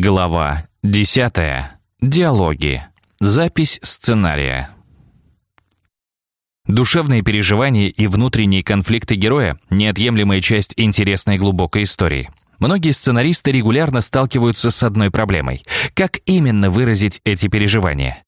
Глава 10. Диалоги. Запись сценария. Душевные переживания и внутренние конфликты героя — неотъемлемая часть интересной глубокой истории. Многие сценаристы регулярно сталкиваются с одной проблемой — как именно выразить эти переживания?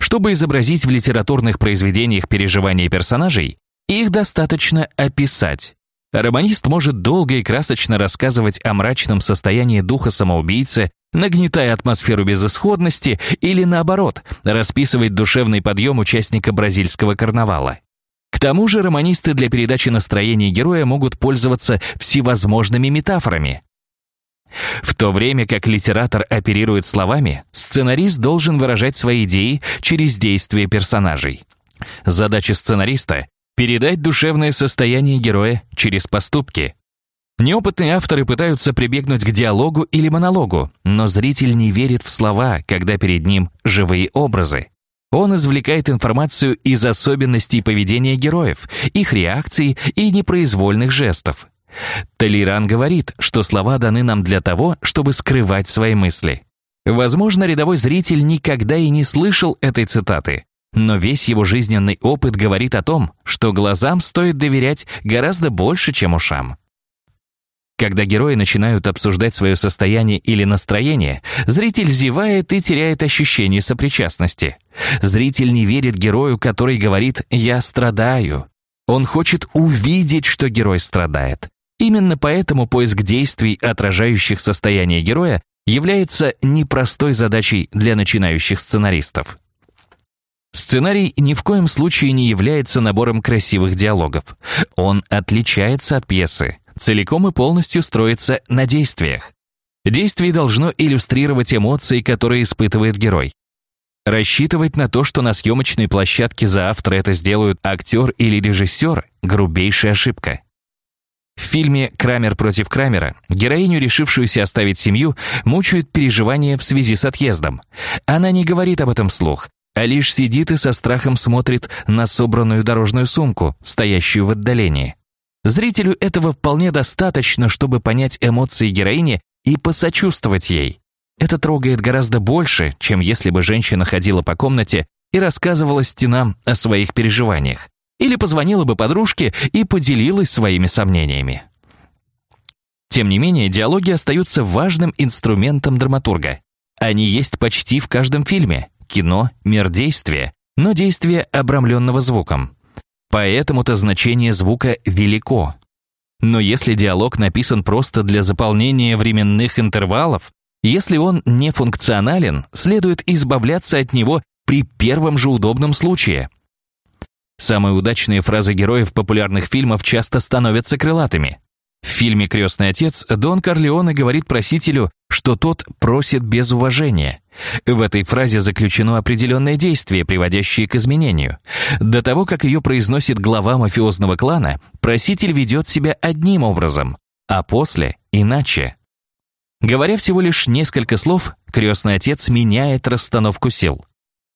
Чтобы изобразить в литературных произведениях переживания персонажей, их достаточно описать. Романист может долго и красочно рассказывать о мрачном состоянии духа самоубийцы, нагнетая атмосферу безысходности или, наоборот, расписывать душевный подъем участника бразильского карнавала. К тому же романисты для передачи настроения героя могут пользоваться всевозможными метафорами. В то время как литератор оперирует словами, сценарист должен выражать свои идеи через действия персонажей. Задача сценариста — передать душевное состояние героя через поступки. Неопытные авторы пытаются прибегнуть к диалогу или монологу, но зритель не верит в слова, когда перед ним живые образы. Он извлекает информацию из особенностей поведения героев, их реакций и непроизвольных жестов. Толеран говорит, что слова даны нам для того, чтобы скрывать свои мысли. Возможно, рядовой зритель никогда и не слышал этой цитаты, но весь его жизненный опыт говорит о том, что глазам стоит доверять гораздо больше, чем ушам. Когда герои начинают обсуждать свое состояние или настроение, зритель зевает и теряет ощущение сопричастности. Зритель не верит герою, который говорит «я страдаю». Он хочет увидеть, что герой страдает. Именно поэтому поиск действий, отражающих состояние героя, является непростой задачей для начинающих сценаристов. Сценарий ни в коем случае не является набором красивых диалогов. Он отличается от пьесы, целиком и полностью строится на действиях. Действие должно иллюстрировать эмоции, которые испытывает герой. Рассчитывать на то, что на съемочной площадке за автора это сделают актер или режиссер – грубейшая ошибка. В фильме «Крамер против Крамера» героиню, решившуюся оставить семью, мучают переживания в связи с отъездом. Она не говорит об этом вслух, а лишь сидит и со страхом смотрит на собранную дорожную сумку, стоящую в отдалении. Зрителю этого вполне достаточно, чтобы понять эмоции героини и посочувствовать ей. Это трогает гораздо больше, чем если бы женщина ходила по комнате и рассказывала стенам о своих переживаниях. Или позвонила бы подружке и поделилась своими сомнениями. Тем не менее, диалоги остаются важным инструментом драматурга. Они есть почти в каждом фильме. Кино — мир действия, но действие, обрамленного звуком. Поэтому-то значение звука велико. Но если диалог написан просто для заполнения временных интервалов, если он не функционален, следует избавляться от него при первом же удобном случае. Самые удачные фразы героев популярных фильмов часто становятся крылатыми. В фильме «Крестный отец» Дон Корлеоне говорит просителю, что тот просит без уважения. В этой фразе заключено определенное действие, приводящее к изменению. До того, как ее произносит глава мафиозного клана, проситель ведет себя одним образом, а после — иначе. Говоря всего лишь несколько слов, крестный отец меняет расстановку сил.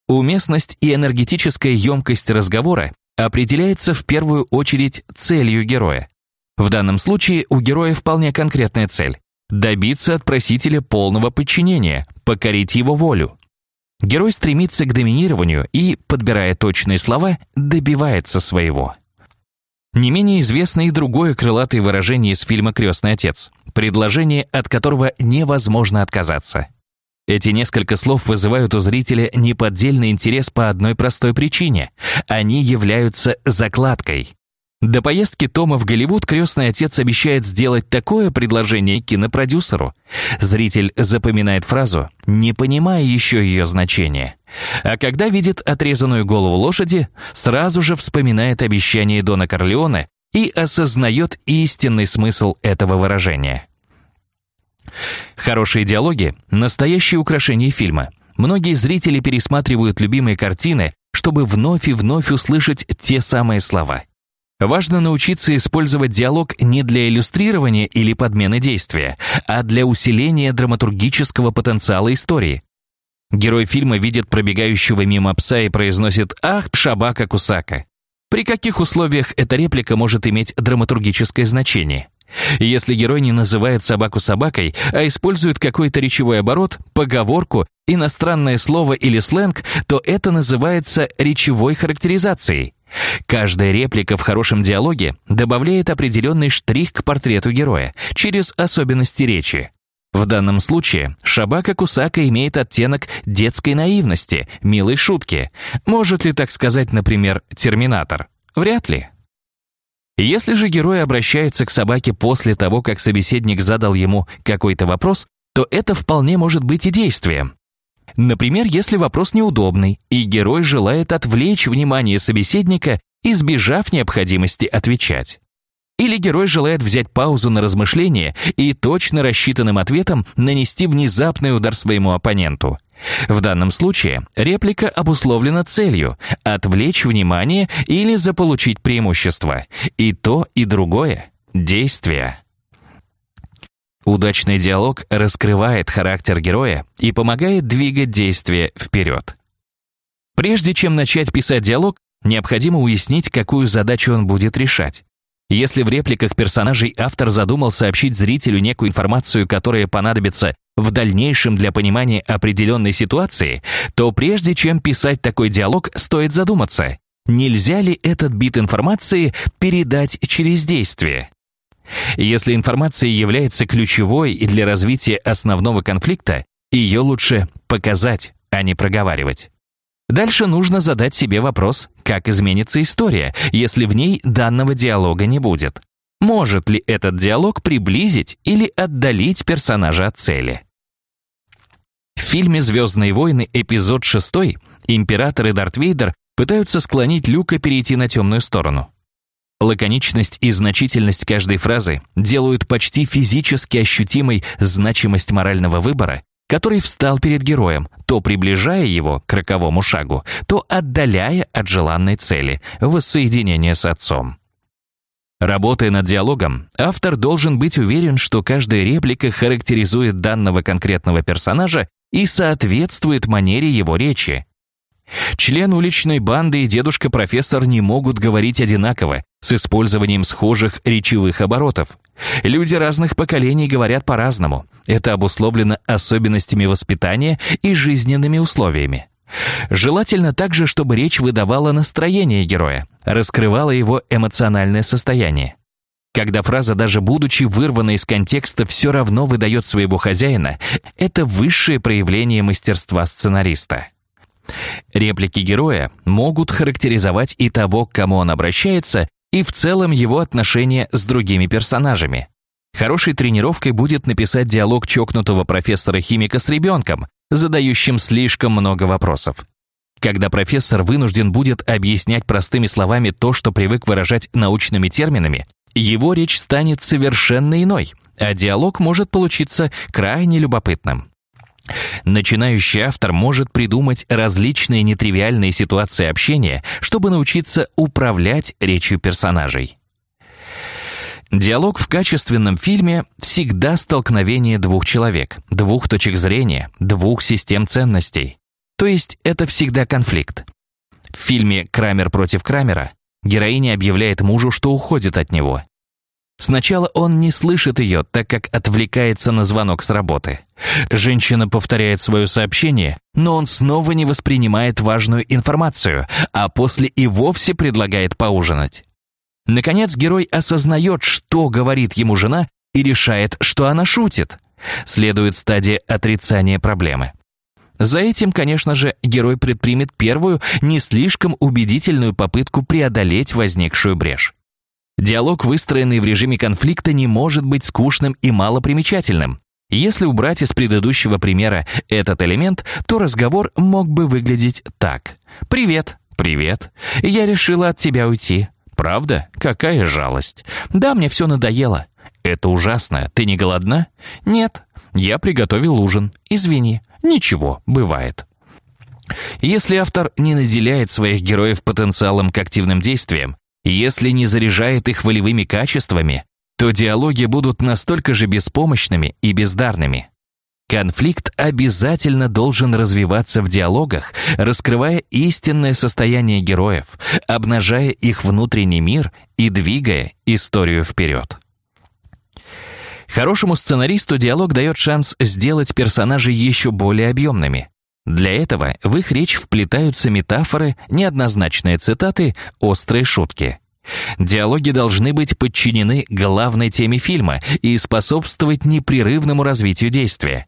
Уместность и энергетическая емкость разговора определяется в первую очередь целью героя. В данном случае у героя вполне конкретная цель – добиться от просителя полного подчинения, покорить его волю. Герой стремится к доминированию и, подбирая точные слова, добивается своего. Не менее известно и другое крылатое выражение из фильма «Крестный отец», предложение, от которого невозможно отказаться – эти несколько слов вызывают у зрителя неподдельный интерес по одной простой причине. Они являются закладкой. До поездки Тома в Голливуд крестный отец обещает сделать такое предложение кинопродюсеру. Зритель запоминает фразу, не понимая еще ее значения. А когда видит отрезанную голову лошади, сразу же вспоминает обещание Дона Корлеоне и осознает истинный смысл этого выражения. Хорошие диалоги — настоящее украшение фильма. Многие зрители пересматривают любимые картины, чтобы вновь и вновь услышать те самые слова. Важно научиться использовать диалог не для иллюстрирования или подмены действия, а для усиления драматургического потенциала истории. Герой фильма видит пробегающего мимо пса и произносит «Ах, Шабака Кусака». При каких условиях эта реплика может иметь драматургическое значение? Если герой не называет собаку собакой, а использует какой-то речевой оборот, поговорку, иностранное слово или сленг, то это называется речевой характеризацией. Каждая реплика в хорошем диалоге добавляет определенный штрих к портрету героя через особенности речи. В данном случае Шабака Кусака имеет оттенок детской наивности, милой шутки. Может ли так сказать, например, Терминатор? Вряд ли. Если же герой обращается к собаке после того, как собеседник задал ему какой-то вопрос, то это вполне может быть и действием. Например, если вопрос неудобный, и герой желает отвлечь внимание собеседника, избежав необходимости отвечать. Или герой желает взять паузу на размышление и точно рассчитанным ответом нанести внезапный удар своему оппоненту. В данном случае реплика обусловлена целью – отвлечь внимание или заполучить преимущество. И то, и другое – действие. Удачный диалог раскрывает характер героя и помогает двигать действие вперед. Прежде чем начать писать диалог, необходимо уяснить, какую задачу он будет решать. Если в репликах персонажей автор задумал сообщить зрителю некую информацию, которая понадобится в дальнейшем для понимания определенной ситуации, то прежде чем писать такой диалог, стоит задуматься, нельзя ли этот бит информации передать через действие. Если информация является ключевой и для развития основного конфликта, ее лучше показать, а не проговаривать. Дальше нужно задать себе вопрос, как изменится история, если в ней данного диалога не будет. Может ли этот диалог приблизить или отдалить персонажа от цели? В фильме «Звездные войны» эпизод 6 император и Дарт Вейдер пытаются склонить Люка перейти на темную сторону. Лаконичность и значительность каждой фразы делают почти физически ощутимой значимость морального выбора, который встал перед героем, то приближая его к роковому шагу, то отдаляя от желанной цели – воссоединения с отцом. Работая над диалогом, автор должен быть уверен, что каждая реплика характеризует данного конкретного персонажа и соответствует манере его речи, Член уличной банды и дедушка-профессор не могут говорить одинаково, с использованием схожих речевых оборотов. Люди разных поколений говорят по-разному. Это обусловлено особенностями воспитания и жизненными условиями. Желательно также, чтобы речь выдавала настроение героя, раскрывала его эмоциональное состояние. Когда фраза, даже будучи вырвана из контекста, все равно выдает своего хозяина, это высшее проявление мастерства сценариста. Реплики героя могут характеризовать и того, к кому он обращается, и в целом его отношения с другими персонажами. Хорошей тренировкой будет написать диалог чокнутого профессора-химика с ребенком, задающим слишком много вопросов. Когда профессор вынужден будет объяснять простыми словами то, что привык выражать научными терминами, его речь станет совершенно иной, а диалог может получиться крайне любопытным. Начинающий автор может придумать различные нетривиальные ситуации общения, чтобы научиться управлять речью персонажей. Диалог в качественном фильме всегда столкновение двух человек, двух точек зрения, двух систем ценностей. То есть это всегда конфликт. В фильме «Крамер против Крамера» героиня объявляет мужу, что уходит от него. Сначала он не слышит ее, так как отвлекается на звонок с работы. Женщина повторяет свое сообщение, но он снова не воспринимает важную информацию, а после и вовсе предлагает поужинать. Наконец герой осознает, что говорит ему жена, и решает, что она шутит. Следует стадия отрицания проблемы. За этим, конечно же, герой предпримет первую, не слишком убедительную попытку преодолеть возникшую брешь. Диалог, выстроенный в режиме конфликта, не может быть скучным и малопримечательным. Если убрать из предыдущего примера этот элемент, то разговор мог бы выглядеть так. «Привет, привет. Я решила от тебя уйти. Правда? Какая жалость. Да, мне все надоело. Это ужасно. Ты не голодна? Нет. Я приготовил ужин. Извини. Ничего, бывает. Если автор не наделяет своих героев потенциалом к активным действиям, если не заряжает их волевыми качествами, то диалоги будут настолько же беспомощными и бездарными. Конфликт обязательно должен развиваться в диалогах, раскрывая истинное состояние героев, обнажая их внутренний мир и двигая историю вперед. Хорошему сценаристу диалог дает шанс сделать персонажей еще более объемными. Для этого в их речь вплетаются метафоры, неоднозначные цитаты, острые шутки. Диалоги должны быть подчинены главной теме фильма и способствовать непрерывному развитию действия.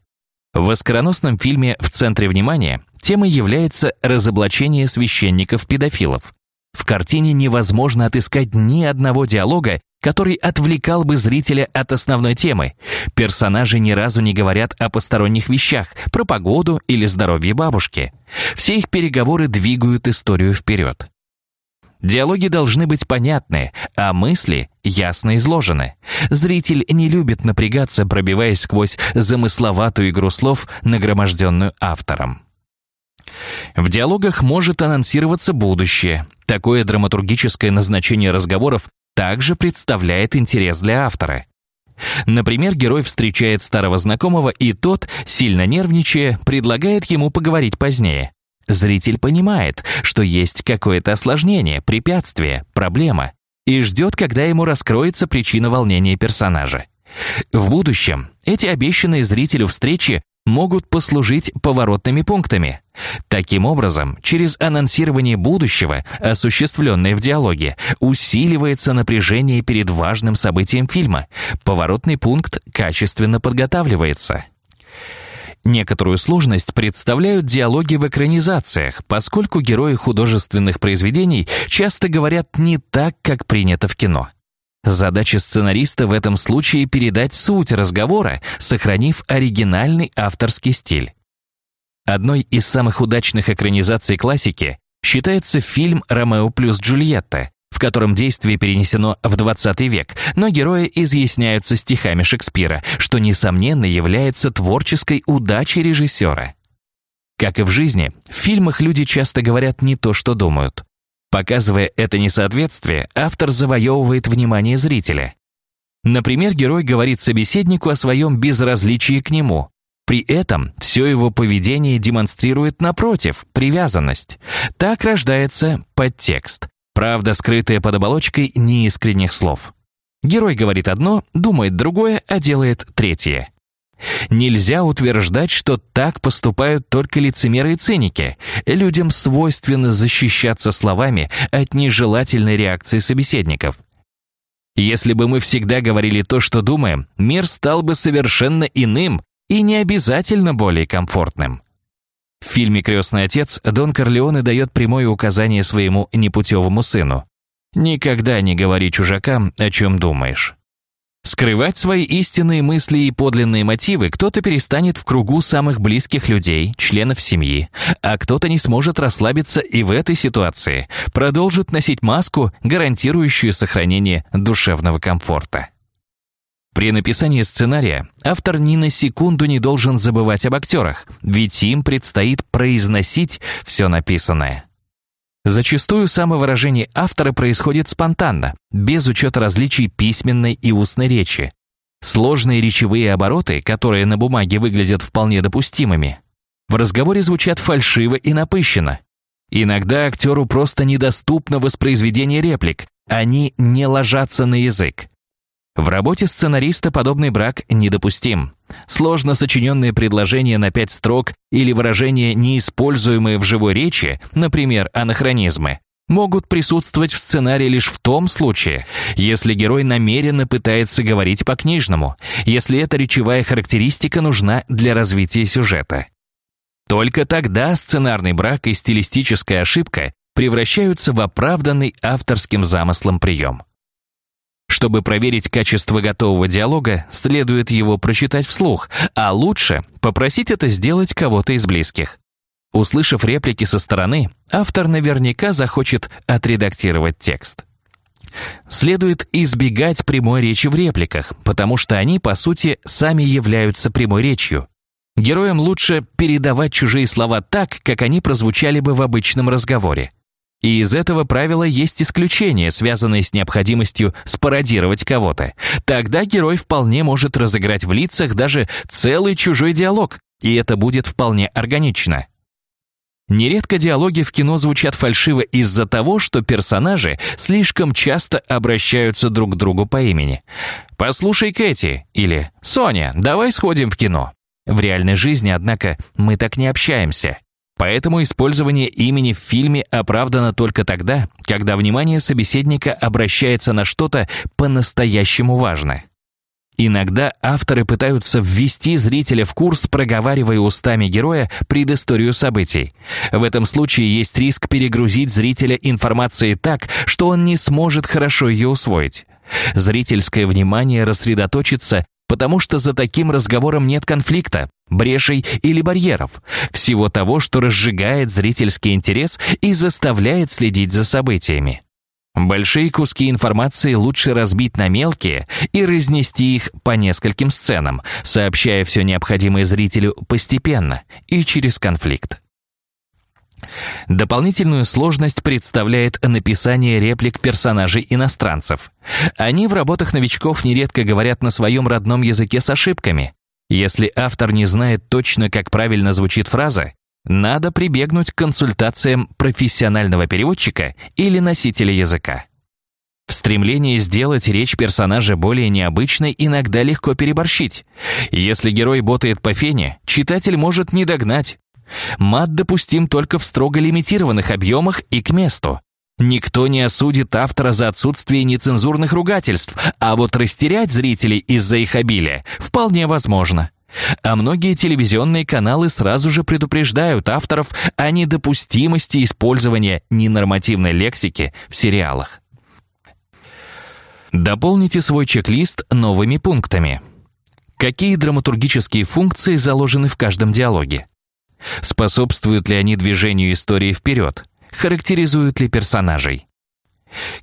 В оскароносном фильме «В центре внимания» темой является разоблачение священников-педофилов. В картине невозможно отыскать ни одного диалога, который отвлекал бы зрителя от основной темы. Персонажи ни разу не говорят о посторонних вещах, про погоду или здоровье бабушки. Все их переговоры двигают историю вперед. Диалоги должны быть понятны, а мысли ясно изложены. Зритель не любит напрягаться, пробиваясь сквозь замысловатую игру слов, нагроможденную автором. В диалогах может анонсироваться будущее. Такое драматургическое назначение разговоров также представляет интерес для автора. Например, герой встречает старого знакомого, и тот, сильно нервничая, предлагает ему поговорить позднее. Зритель понимает, что есть какое-то осложнение, препятствие, проблема, и ждет, когда ему раскроется причина волнения персонажа. В будущем эти обещанные зрителю встречи могут послужить поворотными пунктами. Таким образом, через анонсирование будущего, осуществленное в диалоге, усиливается напряжение перед важным событием фильма. Поворотный пункт качественно подготавливается. Некоторую сложность представляют диалоги в экранизациях, поскольку герои художественных произведений часто говорят не так, как принято в кино. Задача сценариста в этом случае передать суть разговора, сохранив оригинальный авторский стиль. Одной из самых удачных экранизаций классики считается фильм «Ромео плюс Джульетта», в котором действие перенесено в 20 век, но герои изъясняются стихами Шекспира, что, несомненно, является творческой удачей режиссера. Как и в жизни, в фильмах люди часто говорят не то, что думают. Показывая это несоответствие, автор завоевывает внимание зрителя. Например, герой говорит собеседнику о своем безразличии к нему. При этом все его поведение демонстрирует, напротив, привязанность. Так рождается подтекст, Правда, скрытая под оболочкой неискренних слов. Герой говорит одно, думает другое, а делает третье. Нельзя утверждать, что так поступают только лицемеры и циники. Людям свойственно защищаться словами от нежелательной реакции собеседников. Если бы мы всегда говорили то, что думаем, мир стал бы совершенно иным и не обязательно более комфортным. В фильме «Крестный отец» Дон Корлеоне дает прямое указание своему непутевому сыну. «Никогда не говори чужакам, о чем думаешь». Скрывать свои истинные мысли и подлинные мотивы кто-то перестанет в кругу самых близких людей, членов семьи, а кто-то не сможет расслабиться и в этой ситуации, продолжит носить маску, гарантирующую сохранение душевного комфорта. При написании сценария автор ни на секунду не должен забывать об актерах, ведь им предстоит произносить все написанное. Зачастую самовыражение автора происходит спонтанно, без учета различий письменной и устной речи. Сложные речевые обороты, которые на бумаге выглядят вполне допустимыми, в разговоре звучат фальшиво и напыщенно. Иногда актеру просто недоступно воспроизведение реплик, они не ложатся на язык. В работе сценариста подобный брак недопустим. Сложно сочиненные предложения на пять строк или выражения, неиспользуемые в живой речи, например, анахронизмы, могут присутствовать в сценарии лишь в том случае, если герой намеренно пытается говорить по-книжному, если эта речевая характеристика нужна для развития сюжета. Только тогда сценарный брак и стилистическая ошибка превращаются в оправданный авторским замыслом прием. Чтобы проверить качество готового диалога, следует его прочитать вслух, а лучше попросить это сделать кого-то из близких. Услышав реплики со стороны, автор наверняка захочет отредактировать текст. Следует избегать прямой речи в репликах, потому что они, по сути, сами являются прямой речью. Героям лучше передавать чужие слова так, как они прозвучали бы в обычном разговоре. И из этого правила есть исключения, связанные с необходимостью спародировать кого-то. Тогда герой вполне может разыграть в лицах даже целый чужой диалог, и это будет вполне органично. Нередко диалоги в кино звучат фальшиво из-за того, что персонажи слишком часто обращаются друг к другу по имени. «Послушай, Кэти» или «Соня, давай сходим в кино». В реальной жизни, однако, мы так не общаемся. Поэтому использование имени в фильме оправдано только тогда, когда внимание собеседника обращается на что-то по-настоящему важное. Иногда авторы пытаются ввести зрителя в курс, проговаривая устами героя предысторию событий. В этом случае есть риск перегрузить зрителя информацией так, что он не сможет хорошо ее усвоить. Зрительское внимание рассредоточится, потому что за таким разговором нет конфликта, брешей или барьеров, всего того, что разжигает зрительский интерес и заставляет следить за событиями. Большие куски информации лучше разбить на мелкие и разнести их по нескольким сценам, сообщая все необходимое зрителю постепенно и через конфликт. Дополнительную сложность представляет написание реплик персонажей иностранцев. Они в работах новичков нередко говорят на своем родном языке с ошибками. Если автор не знает точно, как правильно звучит фраза, надо прибегнуть к консультациям профессионального переводчика или носителя языка. В стремлении сделать речь персонажа более необычной иногда легко переборщить. Если герой ботает по фене, читатель может не догнать. Мат допустим только в строго лимитированных объемах и к месту. Никто не осудит автора за отсутствие нецензурных ругательств, а вот растерять зрителей из-за их обилия вполне возможно. А многие телевизионные каналы сразу же предупреждают авторов о недопустимости использования ненормативной лексики в сериалах. Дополните свой чек-лист новыми пунктами. Какие драматургические функции заложены в каждом диалоге? Способствуют ли они движению истории вперед? Характеризуют ли персонажей?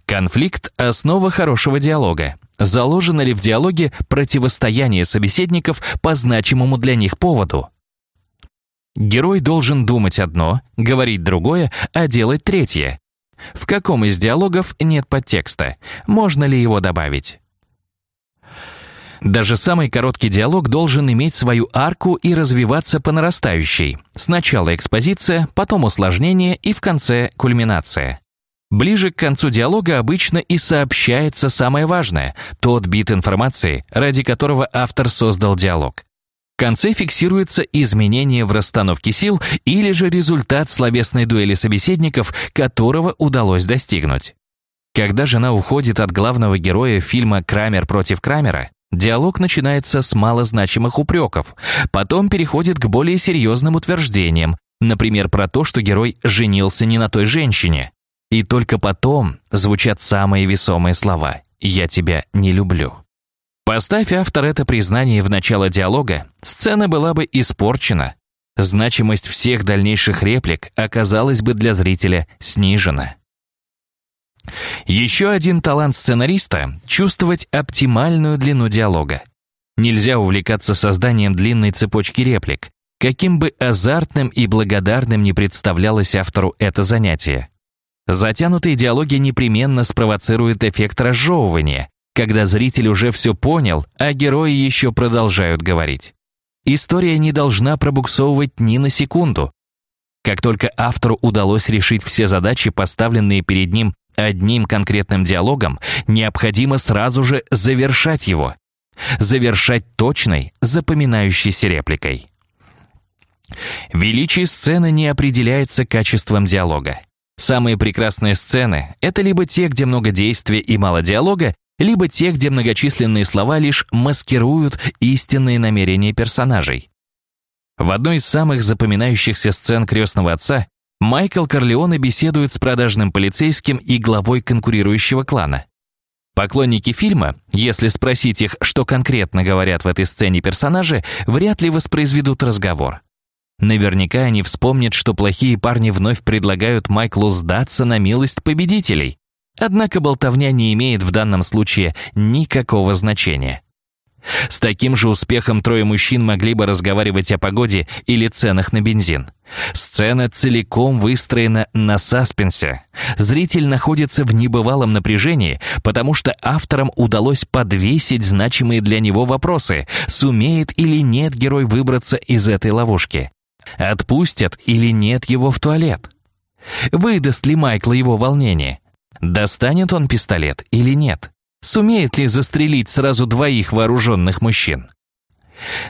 Конфликт – основа хорошего диалога. Заложено ли в диалоге противостояние собеседников по значимому для них поводу? Герой должен думать одно, говорить другое, а делать третье. В каком из диалогов нет подтекста? Можно ли его добавить? Даже самый короткий диалог должен иметь свою арку и развиваться по нарастающей. Сначала экспозиция, потом усложнение и в конце кульминация. Ближе к концу диалога обычно и сообщается самое важное, тот бит информации, ради которого автор создал диалог. В конце фиксируется изменение в расстановке сил или же результат словесной дуэли собеседников, которого удалось достигнуть. Когда жена уходит от главного героя фильма «Крамер против Крамера», Диалог начинается с малозначимых упреков, потом переходит к более серьезным утверждениям, например, про то, что герой женился не на той женщине. И только потом звучат самые весомые слова «я тебя не люблю». Поставь автор это признание в начало диалога, сцена была бы испорчена. Значимость всех дальнейших реплик оказалась бы для зрителя снижена. Еще один талант сценариста — чувствовать оптимальную длину диалога. Нельзя увлекаться созданием длинной цепочки реплик, каким бы азартным и благодарным ни представлялось автору это занятие. Затянутые диалоги непременно спровоцируют эффект разжевывания, когда зритель уже все понял, а герои еще продолжают говорить. История не должна пробуксовывать ни на секунду. Как только автору удалось решить все задачи, поставленные перед ним Одним конкретным диалогом необходимо сразу же завершать его. Завершать точной, запоминающейся репликой. Величие сцены не определяется качеством диалога. Самые прекрасные сцены — это либо те, где много действия и мало диалога, либо те, где многочисленные слова лишь маскируют истинные намерения персонажей. В одной из самых запоминающихся сцен «Крестного отца» Майкл Корлеоне беседует с продажным полицейским и главой конкурирующего клана. Поклонники фильма, если спросить их, что конкретно говорят в этой сцене персонажи, вряд ли воспроизведут разговор. Наверняка они вспомнят, что плохие парни вновь предлагают Майклу сдаться на милость победителей. Однако болтовня не имеет в данном случае никакого значения. С таким же успехом трое мужчин могли бы разговаривать о погоде или ценах на бензин. Сцена целиком выстроена на саспенсе. Зритель находится в небывалом напряжении, потому что авторам удалось подвесить значимые для него вопросы, сумеет или нет герой выбраться из этой ловушки. Отпустят или нет его в туалет? Выдаст ли Майкл его волнение? Достанет он пистолет или нет? Сумеет ли застрелить сразу двоих вооруженных мужчин?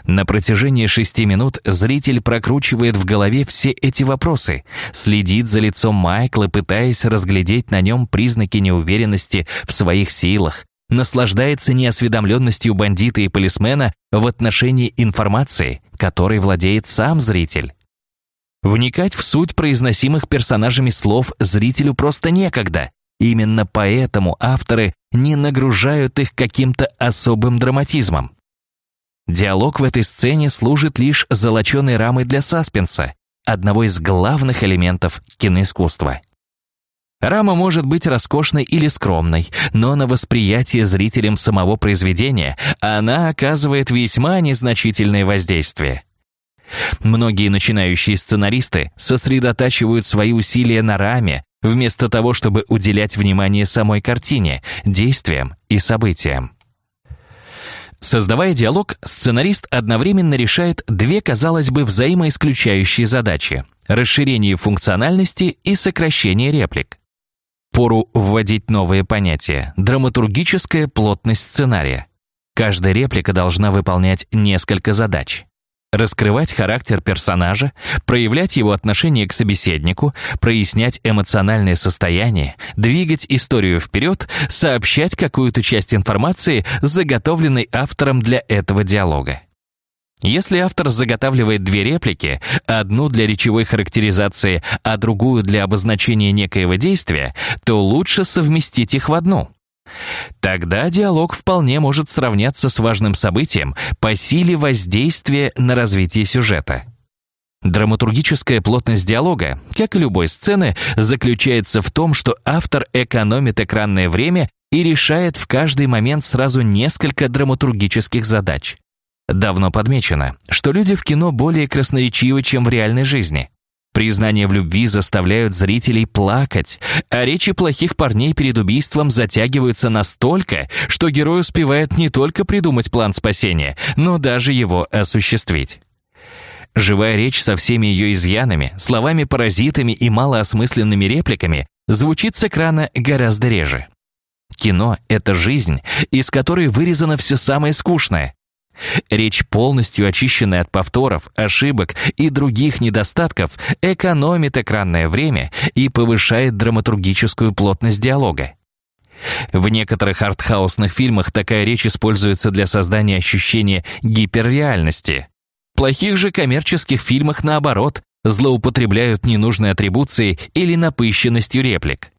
На протяжении шести минут зритель прокручивает в голове все эти вопросы, следит за лицом Майкла, пытаясь разглядеть на нем признаки неуверенности в своих силах, наслаждается неосведомленностью бандита и полисмена в отношении информации, которой владеет сам зритель. Вникать в суть произносимых персонажами слов зрителю просто некогда. Именно поэтому авторы не нагружают их каким-то особым драматизмом. Диалог в этой сцене служит лишь золоченой рамой для саспенса, одного из главных элементов киноискусства. Рама может быть роскошной или скромной, но на восприятие зрителям самого произведения она оказывает весьма незначительное воздействие. Многие начинающие сценаристы сосредотачивают свои усилия на раме, вместо того, чтобы уделять внимание самой картине, действиям и событиям. Создавая диалог, сценарист одновременно решает две, казалось бы, взаимоисключающие задачи – расширение функциональности и сокращение реплик. Пору вводить новые понятия – драматургическая плотность сценария. Каждая реплика должна выполнять несколько задач раскрывать характер персонажа, проявлять его отношение к собеседнику, прояснять эмоциональное состояние, двигать историю вперед, сообщать какую-то часть информации, заготовленной автором для этого диалога. Если автор заготавливает две реплики, одну для речевой характеризации, а другую для обозначения некоего действия, то лучше совместить их в одну. Тогда диалог вполне может сравняться с важным событием по силе воздействия на развитие сюжета. Драматургическая плотность диалога, как и любой сцены, заключается в том, что автор экономит экранное время и решает в каждый момент сразу несколько драматургических задач. Давно подмечено, что люди в кино более красноречивы, чем в реальной жизни. Признания в любви заставляют зрителей плакать, а речи плохих парней перед убийством затягиваются настолько, что герой успевает не только придумать план спасения, но даже его осуществить. Живая речь со всеми ее изъянами, словами-паразитами и малоосмысленными репликами звучит с экрана гораздо реже. Кино — это жизнь, из которой вырезано все самое скучное, Речь, полностью очищенная от повторов, ошибок и других недостатков, экономит экранное время и повышает драматургическую плотность диалога. В некоторых артхаусных фильмах такая речь используется для создания ощущения гиперреальности. В плохих же коммерческих фильмах, наоборот, злоупотребляют ненужной атрибуцией или напыщенностью реплик.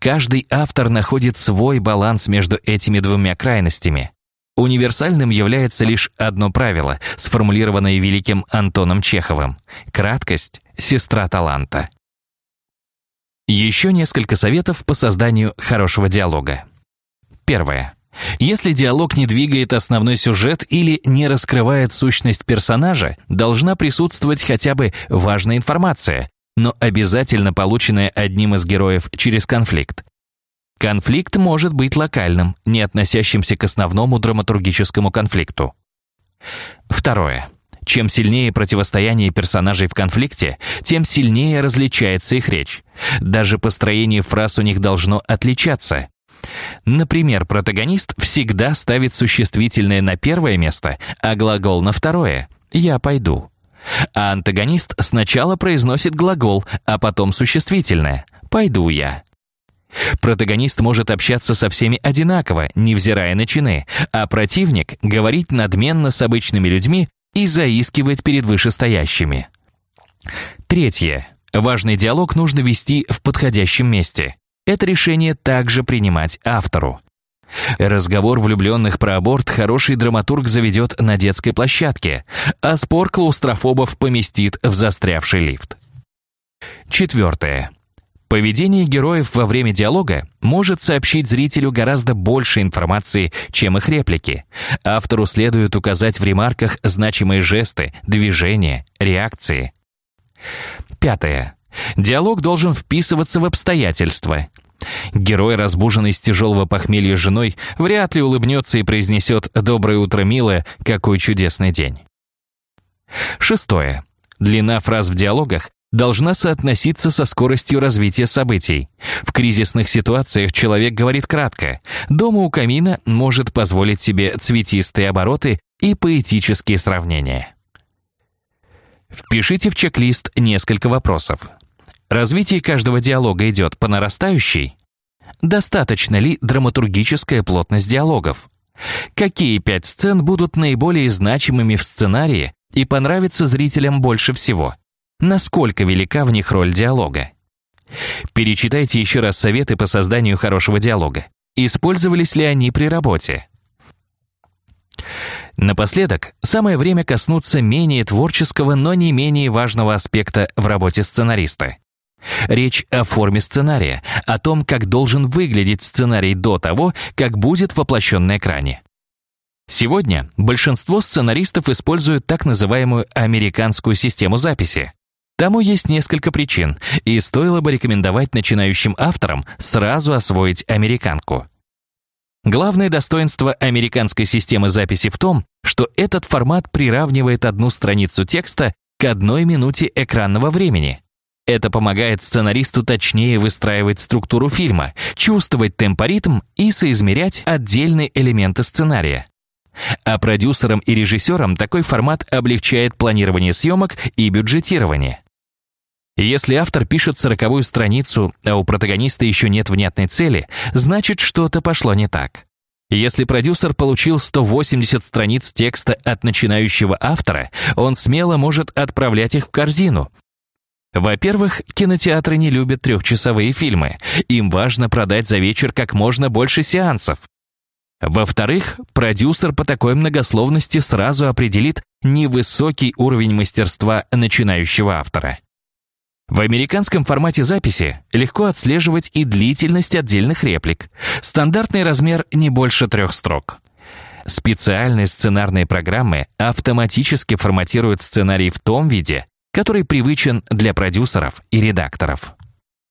Каждый автор находит свой баланс между этими двумя крайностями. Универсальным является лишь одно правило, сформулированное великим Антоном Чеховым. Краткость — сестра таланта. Еще несколько советов по созданию хорошего диалога. Первое. Если диалог не двигает основной сюжет или не раскрывает сущность персонажа, должна присутствовать хотя бы важная информация, но обязательно полученная одним из героев через конфликт. Конфликт может быть локальным, не относящимся к основному драматургическому конфликту. Второе. Чем сильнее противостояние персонажей в конфликте, тем сильнее различается их речь. Даже построение фраз у них должно отличаться. Например, протагонист всегда ставит существительное на первое место, а глагол на второе «я пойду». А антагонист сначала произносит глагол, а потом существительное «пойду я». Протагонист может общаться со всеми одинаково, невзирая на чины, а противник — говорить надменно с обычными людьми и заискивать перед вышестоящими. Третье. Важный диалог нужно вести в подходящем месте. Это решение также принимать автору. Разговор влюбленных про аборт хороший драматург заведет на детской площадке, а спор клаустрофобов поместит в застрявший лифт. Четвертое. Поведение героев во время диалога может сообщить зрителю гораздо больше информации, чем их реплики. Автору следует указать в ремарках значимые жесты, движения, реакции. Пятое. Диалог должен вписываться в обстоятельства. Герой, разбуженный с тяжелого похмелья женой, вряд ли улыбнется и произнесет «Доброе утро, милая, какой чудесный день». Шестое. Длина фраз в диалогах должна соотноситься со скоростью развития событий. В кризисных ситуациях человек говорит кратко. Дома у камина может позволить себе цветистые обороты и поэтические сравнения. Впишите в чек-лист несколько вопросов. Развитие каждого диалога идет по нарастающей? Достаточно ли драматургическая плотность диалогов? Какие пять сцен будут наиболее значимыми в сценарии и понравятся зрителям больше всего? Насколько велика в них роль диалога? Перечитайте еще раз советы по созданию хорошего диалога. Использовались ли они при работе? Напоследок, самое время коснуться менее творческого, но не менее важного аспекта в работе сценариста. Речь о форме сценария, о том, как должен выглядеть сценарий до того, как будет воплощен на экране. Сегодня большинство сценаристов используют так называемую американскую систему записи. Тому есть несколько причин, и стоило бы рекомендовать начинающим авторам сразу освоить американку. Главное достоинство американской системы записи в том, что этот формат приравнивает одну страницу текста к одной минуте экранного времени. Это помогает сценаристу точнее выстраивать структуру фильма, чувствовать темпоритм и соизмерять отдельные элементы сценария. А продюсерам и режиссерам такой формат облегчает планирование съемок и бюджетирование. Если автор пишет сороковую страницу, а у протагониста еще нет внятной цели, значит, что-то пошло не так. Если продюсер получил 180 страниц текста от начинающего автора, он смело может отправлять их в корзину. Во-первых, кинотеатры не любят трехчасовые фильмы. Им важно продать за вечер как можно больше сеансов. Во-вторых, продюсер по такой многословности сразу определит невысокий уровень мастерства начинающего автора. В американском формате записи легко отслеживать и длительность отдельных реплик. Стандартный размер не больше трех строк. Специальные сценарные программы автоматически форматируют сценарий в том виде, который привычен для продюсеров и редакторов.